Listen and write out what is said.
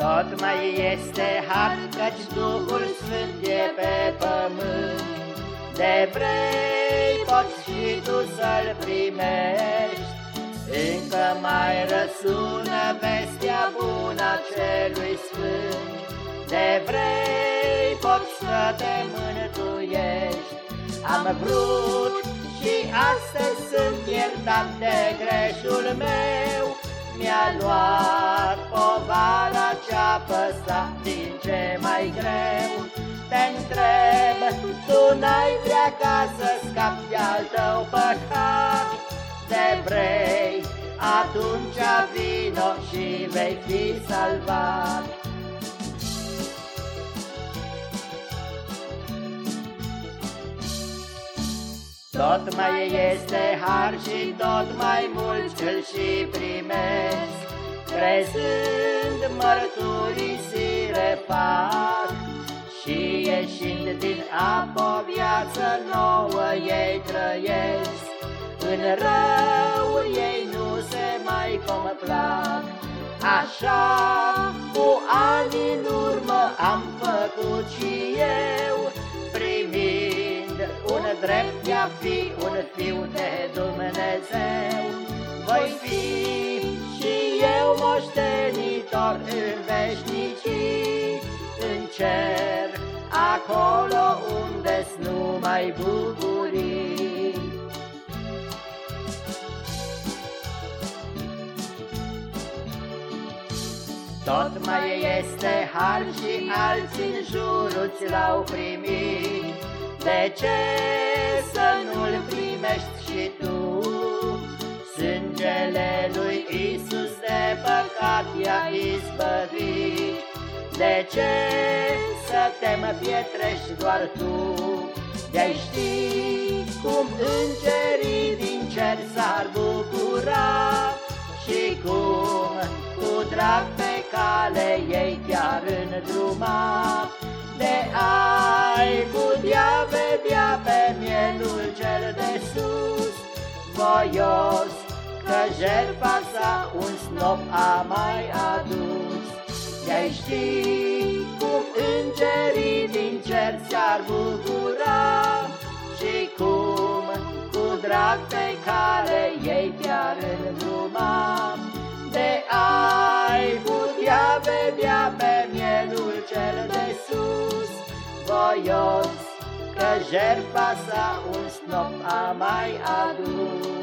Tot mai este har, căci Duhul Sfânt e pe pământ. De vrei poți și tu să-L primești, Încă mai răsună vestea bună celui Sfânt. De vrei poți să te mântuiești, Am vrut și astăzi sunt iertat de greșul meu, Mi-a luat ce mai greu. Te întreb, tu n-ai vrea ca să scapi de-al tău păcat, De vrei, atunci vino și vei fi salvat. Tot mai este har și tot mai mult îl și primesc, Crezând mărturisire fac, Și ieșind din apă viață nouă ei trăiesc, În rău ei nu se mai complac. Așa cu ani în urmă am făcut și eu, un drept de a fi un fiu de Dumnezeu. Voi fi și eu moștenitor în veșnicii, în cer, acolo unde nu mai bucurii. Tot mai este har și alții în jurul l-au primit, de ce De ce să te mă pietrești doar tu? De-ai ști cum îngerii din cer s-ar bucura Și cum cu drag pe cale ei chiar îndruma De ai putea vedea pe mielul cel de sus, voios, că jertfa sa un snop a mai adus. De-ai ști cum îngerii din cer s-ar bucura și cum cu drag pe care ei chiar îndruma, de ai putea vedea pe mielul cel de sus, voios, Că jertfa sa un snop a mai adus.